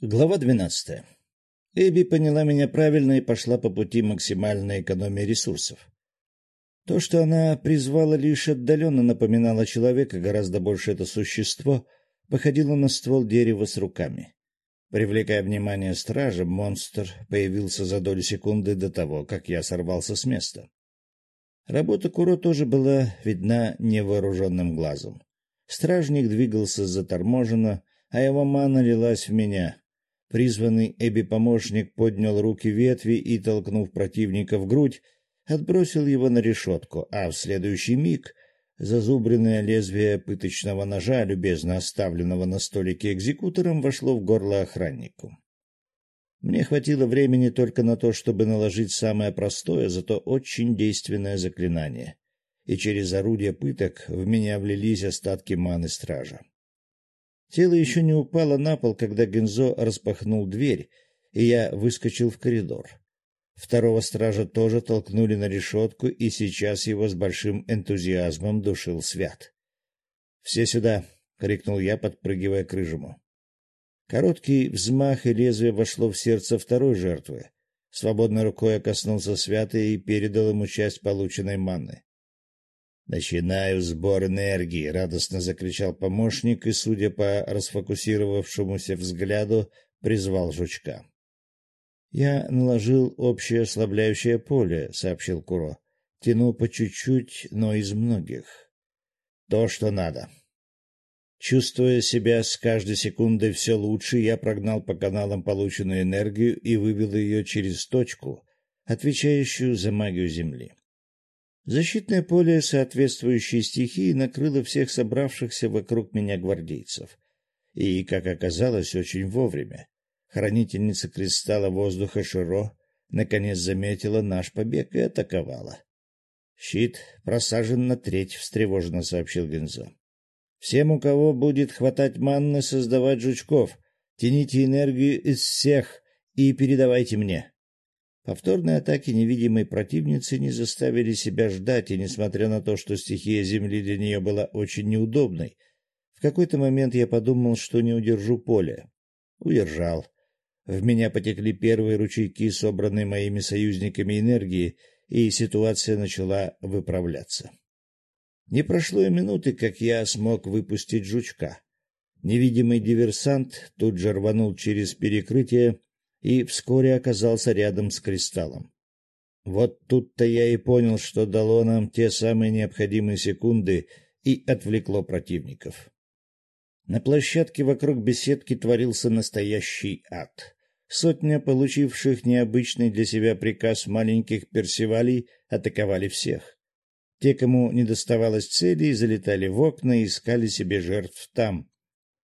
Глава двенадцатая. Эбби поняла меня правильно и пошла по пути максимальной экономии ресурсов. То, что она призвала, лишь отдаленно напоминало человека, гораздо больше это существо походило на ствол дерева с руками. Привлекая внимание стража, монстр появился за долю секунды до того, как я сорвался с места. Работа Куро тоже была видна невооруженным глазом. Стражник двигался заторможенно, а его мана лилась в меня, Призванный Эби-помощник поднял руки ветви и, толкнув противника в грудь, отбросил его на решетку, а в следующий миг зазубренное лезвие пыточного ножа, любезно оставленного на столике экзекутором, вошло в горло охраннику. Мне хватило времени только на то, чтобы наложить самое простое, зато очень действенное заклинание, и через орудие пыток в меня влились остатки маны стража. Тело еще не упало на пол, когда Гензо распахнул дверь, и я выскочил в коридор. Второго стража тоже толкнули на решетку, и сейчас его с большим энтузиазмом душил свят. «Все сюда!» — крикнул я, подпрыгивая к рыжему. Короткий взмах и лезвие вошло в сердце второй жертвы. Свободной рукой я коснулся свята и передал ему часть полученной манны. «Начинаю сбор энергии!» — радостно закричал помощник и, судя по расфокусировавшемуся взгляду, призвал жучка. «Я наложил общее ослабляющее поле», — сообщил Куро. «Тяну по чуть-чуть, но из многих. То, что надо». Чувствуя себя с каждой секундой все лучше, я прогнал по каналам полученную энергию и вывел ее через точку, отвечающую за магию Земли. Защитное поле соответствующей стихии накрыло всех собравшихся вокруг меня гвардейцев. И, как оказалось, очень вовремя. Хранительница кристалла воздуха Широ наконец заметила наш побег и атаковала. «Щит просажен на треть», — встревоженно сообщил Гензо. «Всем, у кого будет хватать манны, создавать жучков, тяните энергию из всех и передавайте мне. Повторные атаки невидимой противницы не заставили себя ждать, и, несмотря на то, что стихия Земли для нее была очень неудобной, в какой-то момент я подумал, что не удержу поле. Удержал. В меня потекли первые ручейки, собранные моими союзниками энергии, и ситуация начала выправляться. Не прошло и минуты, как я смог выпустить жучка. Невидимый диверсант тут же рванул через перекрытие, и вскоре оказался рядом с кристаллом. Вот тут-то я и понял, что дало нам те самые необходимые секунды и отвлекло противников. На площадке вокруг беседки творился настоящий ад. Сотня получивших необычный для себя приказ маленьких персивалей атаковали всех. Те, кому не доставалось цели, залетали в окна и искали себе жертв там.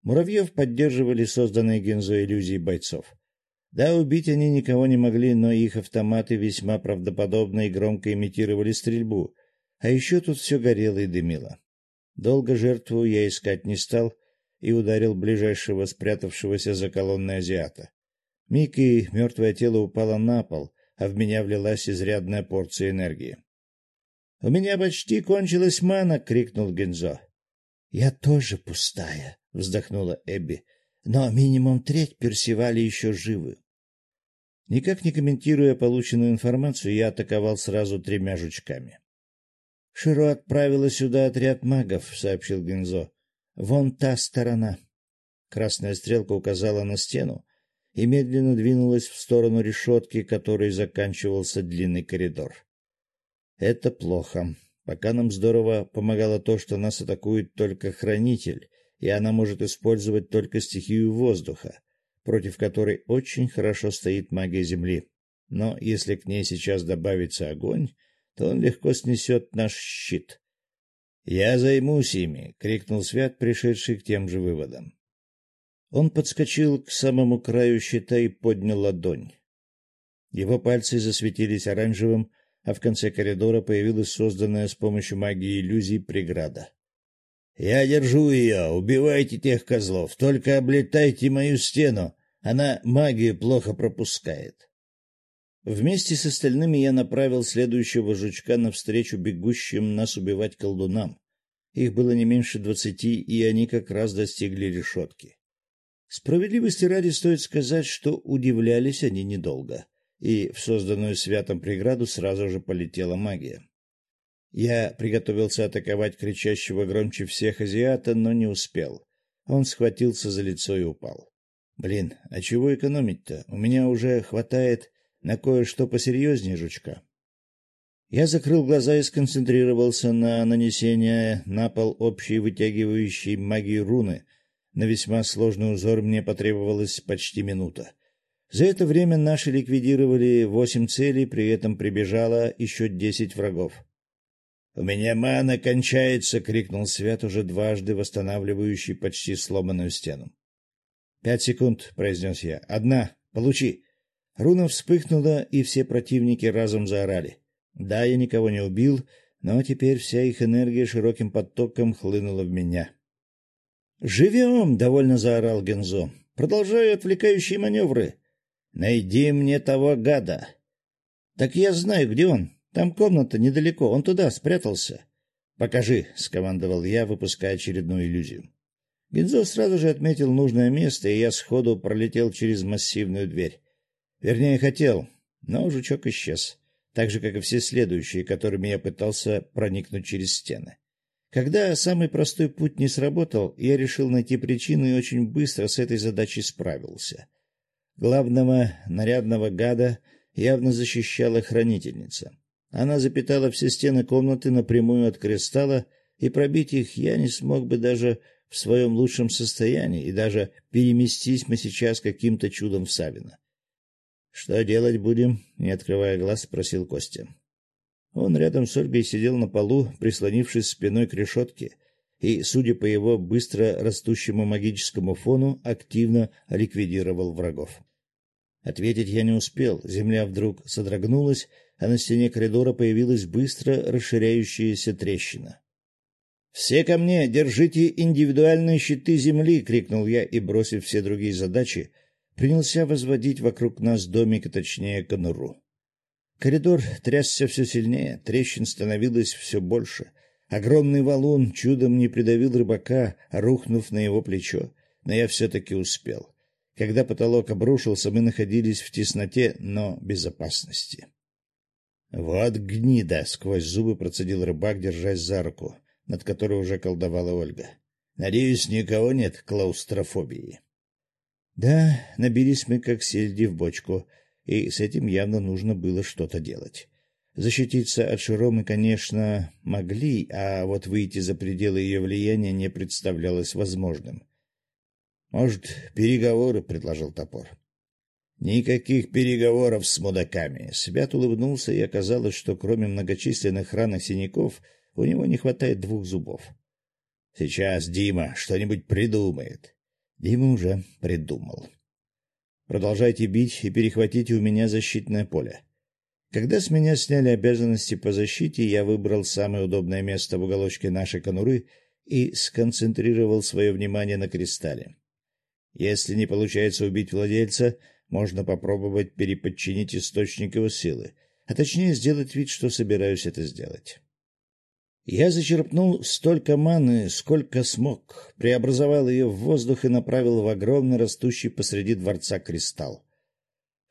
Муравьев поддерживали созданные Гензо иллюзии бойцов. Да, убить они никого не могли, но их автоматы весьма правдоподобно и громко имитировали стрельбу. А еще тут все горело и дымило. Долго жертву я искать не стал и ударил ближайшего спрятавшегося за колонной азиата. Миг и мертвое тело упало на пол, а в меня влилась изрядная порция энергии. — У меня почти кончилась мана! — крикнул Гензо. — Я тоже пустая! — вздохнула Эбби. — Но минимум треть Персивали еще живы. Никак не комментируя полученную информацию, я атаковал сразу тремя жучками. — Широ отправила сюда отряд магов, — сообщил Гензо. — Вон та сторона. Красная стрелка указала на стену и медленно двинулась в сторону решетки, которой заканчивался длинный коридор. Это плохо. Пока нам здорово помогало то, что нас атакует только хранитель, и она может использовать только стихию воздуха против которой очень хорошо стоит магия Земли. Но если к ней сейчас добавится огонь, то он легко снесет наш щит. — Я займусь ими! — крикнул Свят, пришедший к тем же выводам. Он подскочил к самому краю щита и поднял ладонь. Его пальцы засветились оранжевым, а в конце коридора появилась созданная с помощью магии иллюзий преграда. Я держу ее. Убивайте тех козлов. Только облетайте мою стену. Она магию плохо пропускает. Вместе с остальными я направил следующего жучка навстречу бегущим нас убивать колдунам. Их было не меньше двадцати, и они как раз достигли решетки. Справедливости ради стоит сказать, что удивлялись они недолго, и в созданную святом преграду сразу же полетела магия. Я приготовился атаковать кричащего громче всех азиата, но не успел. Он схватился за лицо и упал. Блин, а чего экономить-то? У меня уже хватает на кое-что посерьезнее жучка. Я закрыл глаза и сконцентрировался на нанесении на пол общей вытягивающей магии руны. На весьма сложный узор мне потребовалась почти минута. За это время наши ликвидировали восемь целей, при этом прибежало еще десять врагов. — У меня мана кончается! — крикнул Свят, уже дважды восстанавливающий почти сломанную стену. — Пять секунд, — произнес я. — Одна. Получи. Руна вспыхнула, и все противники разом заорали. Да, я никого не убил, но теперь вся их энергия широким потоком хлынула в меня. «Живем!» — довольно заорал Гензо. «Продолжаю отвлекающие маневры. Найди мне того гада!» «Так я знаю, где он. Там комната недалеко. Он туда спрятался». «Покажи!» — скомандовал я, выпуская очередную иллюзию. Гензо сразу же отметил нужное место, и я сходу пролетел через массивную дверь. Вернее, хотел, но жучок исчез так же, как и все следующие, которыми я пытался проникнуть через стены. Когда самый простой путь не сработал, я решил найти причину и очень быстро с этой задачей справился. Главного нарядного гада явно защищала хранительница. Она запитала все стены комнаты напрямую от кристалла, и пробить их я не смог бы даже в своем лучшем состоянии, и даже переместись мы сейчас каким-то чудом в Савино. Что делать будем? Не открывая глаз, спросил Костя. Он рядом с Ольгой сидел на полу, прислонившись спиной к решетке, и, судя по его быстро растущему магическому фону, активно ликвидировал врагов. Ответить я не успел. Земля вдруг содрогнулась, а на стене коридора появилась быстро расширяющаяся трещина. «Все ко мне! Держите индивидуальные щиты земли!» — крикнул я и, бросив все другие задачи, принялся возводить вокруг нас домик, точнее, конуру. Коридор трясся все сильнее, трещин становилось все больше. Огромный валун чудом не придавил рыбака, рухнув на его плечо, но я все-таки успел. Когда потолок обрушился, мы находились в тесноте, но безопасности. — Вот гнида! — сквозь зубы процедил рыбак, держась за руку, над которой уже колдовала Ольга. — Надеюсь, никого нет клаустрофобии. Да, набились мы как сельди в бочку, и с этим явно нужно было что-то делать. Защититься от Широ мы, конечно, могли, а вот выйти за пределы ее влияния не представлялось возможным. «Может, переговоры?» — предложил топор. «Никаких переговоров с мудаками!» Свят улыбнулся, и оказалось, что кроме многочисленных ран и синяков у него не хватает двух зубов. «Сейчас Дима что-нибудь придумает. Дима уже придумал. Продолжайте бить и перехватите у меня защитное поле. Когда с меня сняли обязанности по защите, я выбрал самое удобное место в уголочке нашей конуры и сконцентрировал свое внимание на кристалле. Если не получается убить владельца, можно попробовать переподчинить источник его силы, а точнее сделать вид, что собираюсь это сделать. Я зачерпнул столько маны, сколько смог, преобразовал ее в воздух и направил в огромный растущий посреди дворца кристалл.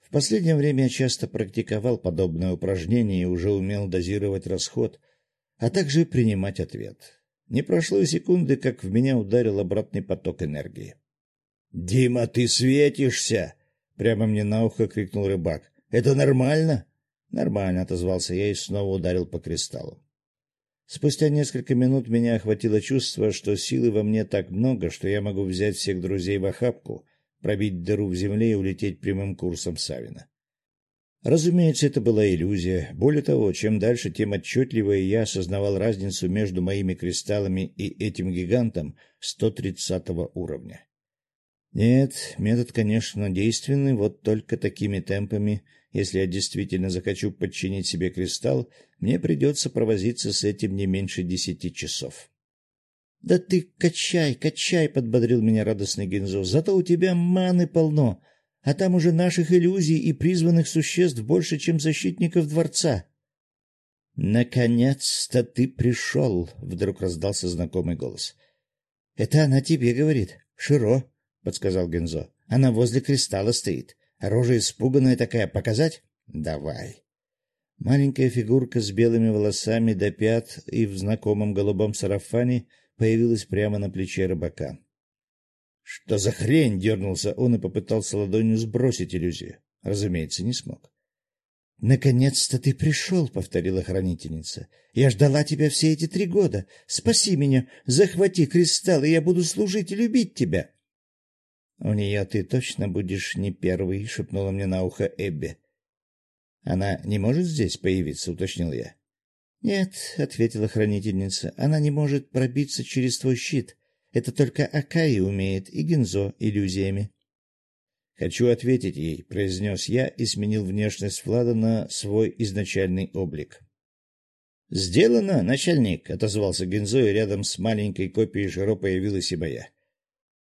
В последнее время я часто практиковал подобное упражнение и уже умел дозировать расход, а также принимать ответ. Не прошло и секунды, как в меня ударил обратный поток энергии. — Дима, ты светишься! — прямо мне на ухо крикнул рыбак. — Это нормально? — Нормально, — отозвался я и снова ударил по кристаллу. Спустя несколько минут меня охватило чувство, что силы во мне так много, что я могу взять всех друзей в охапку, пробить дыру в земле и улететь прямым курсом Савина. Разумеется, это была иллюзия. Более того, чем дальше, тем отчетливее я осознавал разницу между моими кристаллами и этим гигантом 130 уровня. Нет, метод, конечно, действенный, вот только такими темпами если я действительно захочу подчинить себе кристалл, мне придется провозиться с этим не меньше десяти часов. — Да ты качай, качай, — подбодрил меня радостный Гензо. — Зато у тебя маны полно, а там уже наших иллюзий и призванных существ больше, чем защитников дворца. — Наконец-то ты пришел, — вдруг раздался знакомый голос. — Это она тебе говорит, Широ. — подсказал Гензо. — Она возле кристалла стоит. Рожа испуганная такая. Показать? — Давай. Маленькая фигурка с белыми волосами до пят и в знакомом голубом сарафане появилась прямо на плече рыбака. — Что за хрень? — дернулся он и попытался ладонью сбросить иллюзию. Разумеется, не смог. — Наконец-то ты пришел, — повторила хранительница. — Я ждала тебя все эти три года. Спаси меня, захвати кристалл, и я буду служить и любить тебя. — У нее ты точно будешь не первый, — шепнула мне на ухо Эбби. — Она не может здесь появиться, — уточнил я. — Нет, — ответила хранительница, — она не может пробиться через твой щит. Это только Акаи умеет, и Гензо иллюзиями. — Хочу ответить ей, — произнес я и сменил внешность Влада на свой изначальный облик. — Сделано, начальник, — отозвался Гензо, и рядом с маленькой копией Жиро появилась и моя. —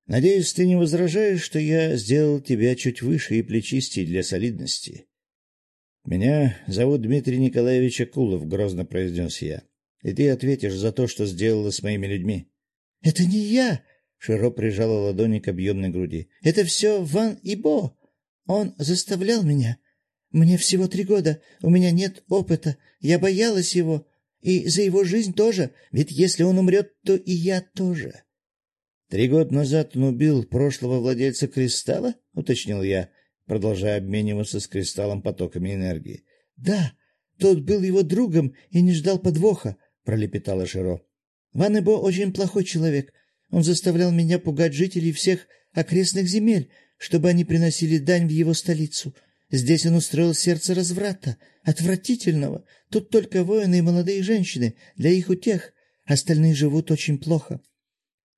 Надеюсь, ты не возражаешь, что я сделал тебя чуть выше и плечистей для солидности. — Меня зовут Дмитрий Николаевич Акулов, — грозно произнес я. — И ты ответишь за то, что сделала с моими людьми. — Это не я! — Широ прижала ладони к объемной груди. — Это все Ван Ибо. Он заставлял меня. Мне всего три года, у меня нет опыта, я боялась его. И за его жизнь тоже, ведь если он умрет, то и я тоже. — Три года назад он убил прошлого владельца кристалла? — уточнил я продолжая обмениваться с кристаллом потоками энергии. — Да, тот был его другом и не ждал подвоха, — пролепетала Широ. — Ван Эбо очень плохой человек. Он заставлял меня пугать жителей всех окрестных земель, чтобы они приносили дань в его столицу. Здесь он устроил сердце разврата, отвратительного. Тут только воины и молодые женщины, для их утех. Остальные живут очень плохо.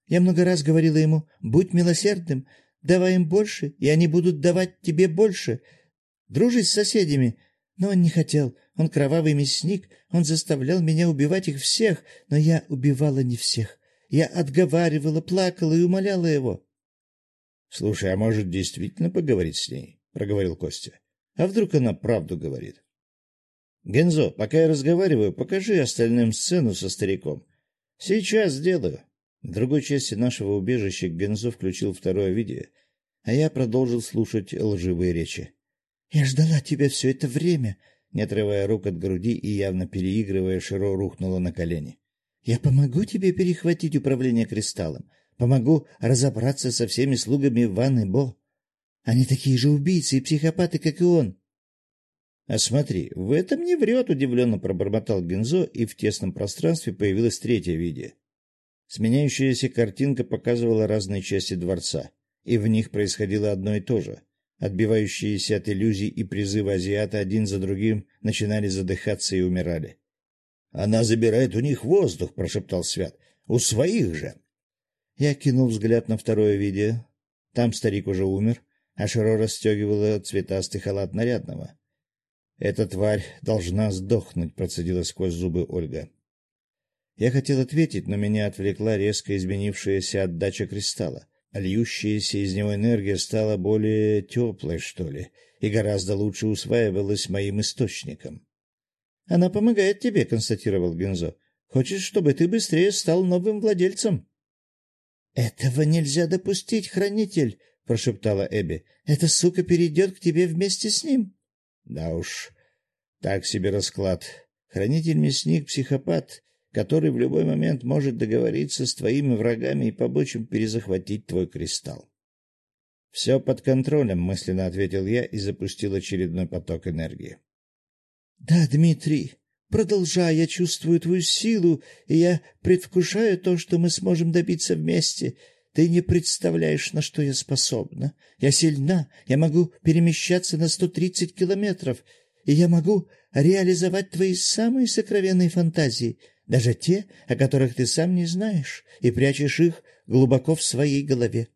Я много раз говорила ему, будь милосердным, Давай им больше, и они будут давать тебе больше. Дружить с соседями. Но он не хотел. Он кровавый мясник. Он заставлял меня убивать их всех, но я убивала не всех. Я отговаривала, плакала и умоляла его. — Слушай, а может, действительно поговорить с ней? — проговорил Костя. — А вдруг она правду говорит? — Гензо, пока я разговариваю, покажи остальным сцену со стариком. — Сейчас сделаю. В другой части нашего убежища Гензо включил второе видео, а я продолжил слушать лживые речи. — Я ждала тебя все это время, — не отрывая рук от груди и явно переигрывая, Широ рухнула на колени. — Я помогу тебе перехватить управление кристаллом, помогу разобраться со всеми слугами Ван Бо. Они такие же убийцы и психопаты, как и он. — А смотри, в этом не врет, — удивленно пробормотал Гензо, и в тесном пространстве появилось третье видео. Сменяющаяся картинка показывала разные части дворца и в них происходило одно и то же. Отбивающиеся от иллюзий и призыва азиата один за другим начинали задыхаться и умирали. — Она забирает у них воздух, — прошептал Свят. — У своих же. Я кинул взгляд на второе видео. Там старик уже умер, а Широ расстегивала цветастый халат нарядного. — Эта тварь должна сдохнуть, — процедила сквозь зубы Ольга. Я хотел ответить, но меня отвлекла резко изменившаяся отдача кристалла льющаяся из него энергия стала более теплой, что ли, и гораздо лучше усваивалась моим источником. — Она помогает тебе, — констатировал Гензо. — Хочешь, чтобы ты быстрее стал новым владельцем? — Этого нельзя допустить, хранитель, — прошептала Эбби. — Эта сука перейдет к тебе вместе с ним. — Да уж, так себе расклад. Хранитель-мясник-психопат который в любой момент может договориться с твоими врагами и помочь им перезахватить твой кристалл. — Все под контролем, — мысленно ответил я и запустил очередной поток энергии. — Да, Дмитрий, продолжай, я чувствую твою силу, и я предвкушаю то, что мы сможем добиться вместе. Ты не представляешь, на что я способна. Я сильна, я могу перемещаться на сто тридцать километров, и я могу реализовать твои самые сокровенные фантазии — даже те, о которых ты сам не знаешь, и прячешь их глубоко в своей голове.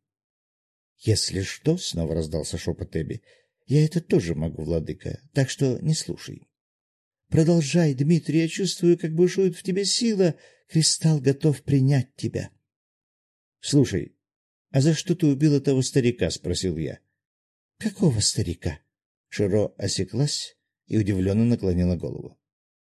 — Если что, — снова раздался шепот Эбби, — я это тоже могу, владыка, так что не слушай. — Продолжай, Дмитрий, я чувствую, как бушует в тебе сила, кристалл готов принять тебя. — Слушай, а за что ты убила того старика? — спросил я. — Какого старика? Широ осеклась и удивленно наклонила голову.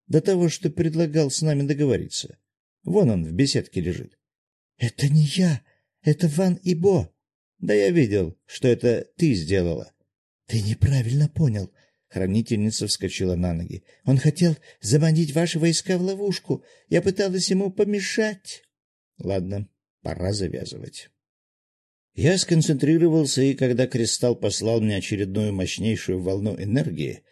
До того, что предлагал с нами договориться. Вон он в беседке лежит. — Это не я, это Ван Ибо. — Да я видел, что это ты сделала. — Ты неправильно понял. Хранительница вскочила на ноги. — Он хотел заманить ваши войска в ловушку. Я пыталась ему помешать. — Ладно, пора завязывать. Я сконцентрировался, и когда кристалл послал мне очередную мощнейшую волну энергии,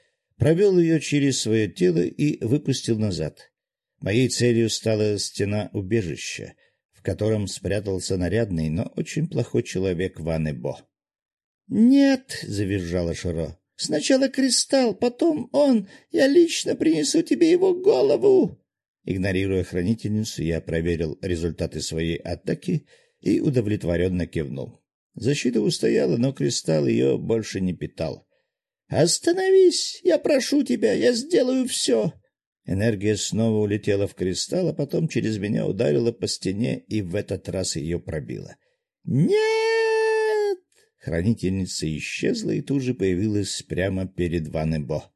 провел ее через свое тело и выпустил назад. Моей целью стала стена убежища, в котором спрятался нарядный, но очень плохой человек Ван Бо. «Нет!» — завизжала Широ. «Сначала кристалл, потом он. Я лично принесу тебе его голову!» Игнорируя хранительницу, я проверил результаты своей атаки и удовлетворенно кивнул. Защита устояла, но кристалл ее больше не питал. «Остановись! Я прошу тебя, я сделаю все!» Энергия снова улетела в кристалл, а потом через меня ударила по стене и в этот раз ее пробила. «Нет!» Хранительница исчезла и тут же появилась прямо перед Ванебо.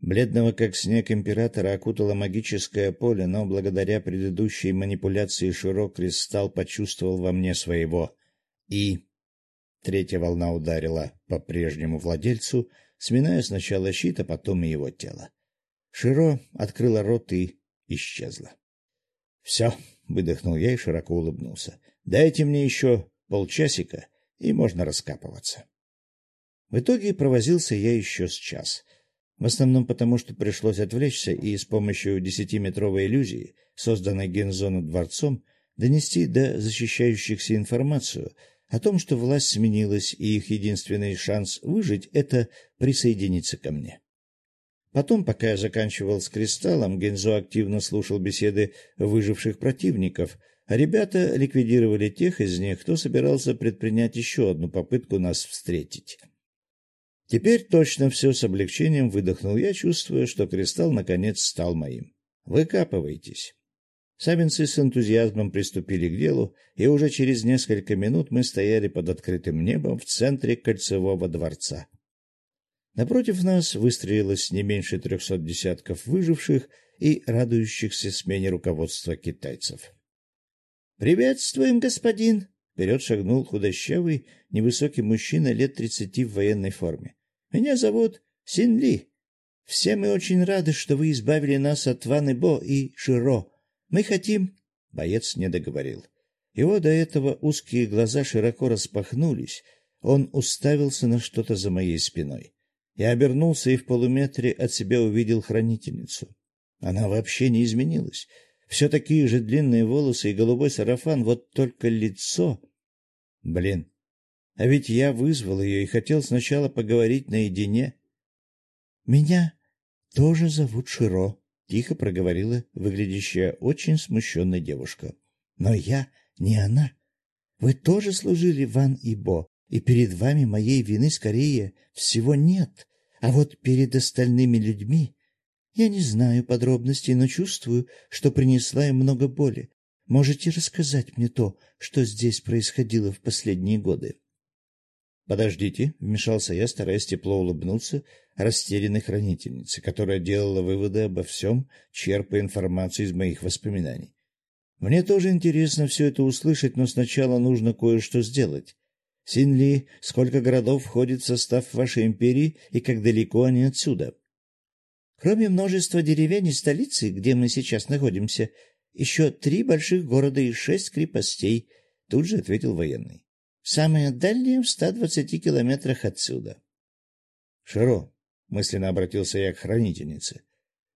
Бледного, как снег, императора окутало магическое поле, но благодаря предыдущей манипуляции Широ кристалл почувствовал во мне своего. И... Третья волна ударила по прежнему владельцу, сминая сначала щит, а потом и его тело. Широ открыла рот и исчезла. — Все, — выдохнул я и широко улыбнулся. — Дайте мне еще полчасика, и можно раскапываться. В итоге провозился я еще с час. В основном потому, что пришлось отвлечься и с помощью десятиметровой иллюзии, созданной гензону дворцом, донести до защищающихся информацию о том, что власть сменилась, и их единственный шанс выжить — это присоединиться ко мне. Потом, пока я заканчивал с кристаллом, Гензо активно слушал беседы выживших противников, а ребята ликвидировали тех из них, кто собирался предпринять еще одну попытку нас встретить. Теперь точно все с облегчением выдохнул я, чувствуя, что кристалл наконец стал моим. Выкапывайтесь. Савинцы с энтузиазмом приступили к делу, и уже через несколько минут мы стояли под открытым небом в центре кольцевого дворца. Напротив нас выстроилось не меньше трехсот десятков выживших и радующихся смене руководства китайцев. — Приветствуем, господин! — вперед шагнул худощавый, невысокий мужчина лет тридцати в военной форме. — Меня зовут Синли. Все мы очень рады, что вы избавили нас от Ван Бо и Широ. Мы хотим... Боец не договорил. Его до этого узкие глаза широко распахнулись. Он уставился на что-то за моей спиной. Я обернулся и в полуметре от себя увидел хранительницу. Она вообще не изменилась. Все такие же длинные волосы и голубой сарафан, вот только лицо... Блин, а ведь я вызвал ее и хотел сначала поговорить наедине. — Меня тоже зовут Широ, — тихо проговорила выглядящая очень смущенная девушка. — Но я не она. Вы тоже служили Ван и Бо, и перед вами моей вины, скорее всего, нет. А вот перед остальными людьми я не знаю подробностей, но чувствую, что принесла им много боли. Можете рассказать мне то, что здесь происходило в последние годы? «Подождите», — вмешался я, стараясь тепло улыбнуться растерянной хранительнице, которая делала выводы обо всем, черпая информацию из моих воспоминаний. «Мне тоже интересно все это услышать, но сначала нужно кое-что сделать. Синли, сколько городов входит в состав вашей империи и как далеко они отсюда? Кроме множества деревень и столицы, где мы сейчас находимся, еще три больших города и шесть крепостей, тут же ответил военный. Самое дальнее в ста двадцати километрах отсюда. Широ, мысленно обратился я к хранительнице.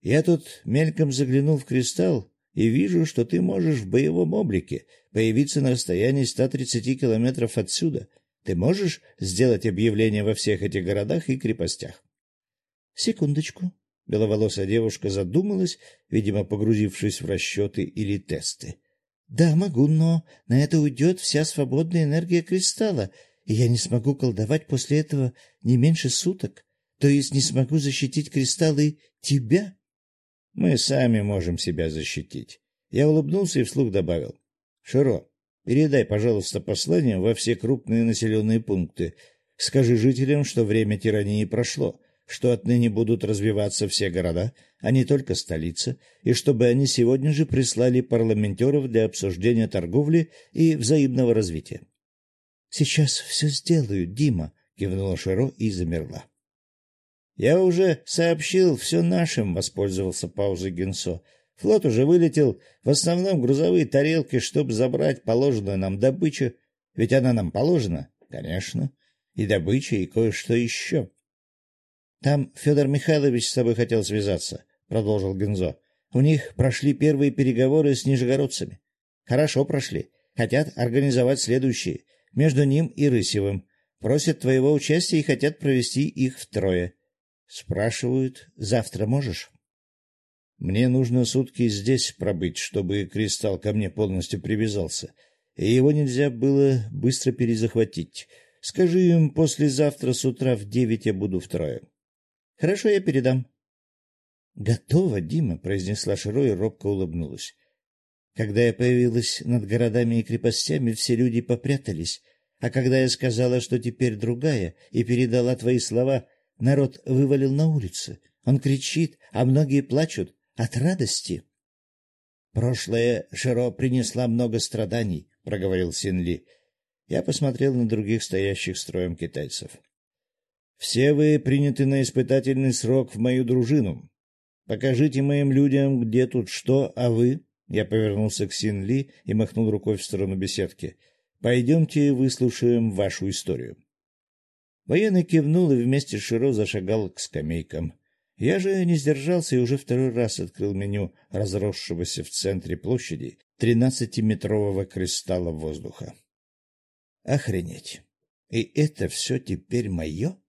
Я тут мельком заглянул в кристалл и вижу, что ты можешь в боевом облике появиться на расстоянии ста тридцати километров отсюда — ты можешь сделать объявление во всех этих городах и крепостях? — Секундочку. Беловолосая девушка задумалась, видимо, погрузившись в расчеты или тесты. — Да, могу, но на это уйдет вся свободная энергия кристалла, и я не смогу колдовать после этого не меньше суток. То есть не смогу защитить кристаллы тебя? — Мы сами можем себя защитить. Я улыбнулся и вслух добавил. — Широ, Передай, пожалуйста, послание во все крупные населенные пункты. Скажи жителям, что время тирании прошло, что отныне будут развиваться все города, а не только столица, и чтобы они сегодня же прислали парламентеров для обсуждения торговли и взаимного развития. Сейчас все сделаю, Дима, кивнула Широ и замерла. Я уже сообщил все нашим, воспользовался паузой Генсо. Флот уже вылетел, в основном грузовые тарелки, чтобы забрать положенную нам добычу. Ведь она нам положена, конечно. И добыча, и кое-что еще. Там Федор Михайлович с тобой хотел связаться, продолжил Гензо. У них прошли первые переговоры с нижегородцами. Хорошо прошли. Хотят организовать следующие. Между ним и Рысевым. Просят твоего участия и хотят провести их втрое. Спрашивают, завтра можешь? Мне нужно сутки здесь пробыть, чтобы кристалл ко мне полностью привязался, и его нельзя было быстро перезахватить. Скажи им, послезавтра с утра в девять я буду втрое. Хорошо, я передам. Готово, Дима, произнесла Широ и робко улыбнулась. Когда я появилась над городами и крепостями, все люди попрятались, а когда я сказала, что теперь другая, и передала твои слова, народ вывалил на улицы. Он кричит, а многие плачут от радости. Прошлое Широ принесла много страданий, проговорил Синли. Я посмотрел на других стоящих строем китайцев. Все вы приняты на испытательный срок в мою дружину. Покажите моим людям, где тут что, а вы я повернулся к Синли и махнул рукой в сторону беседки. Пойдемте выслушаем вашу историю. Военный кивнул и вместе с Широ зашагал к скамейкам. Я же не сдержался и уже второй раз открыл меню разросшегося в центре площади тринадцатиметрового кристалла воздуха. Охренеть! И это все теперь мое?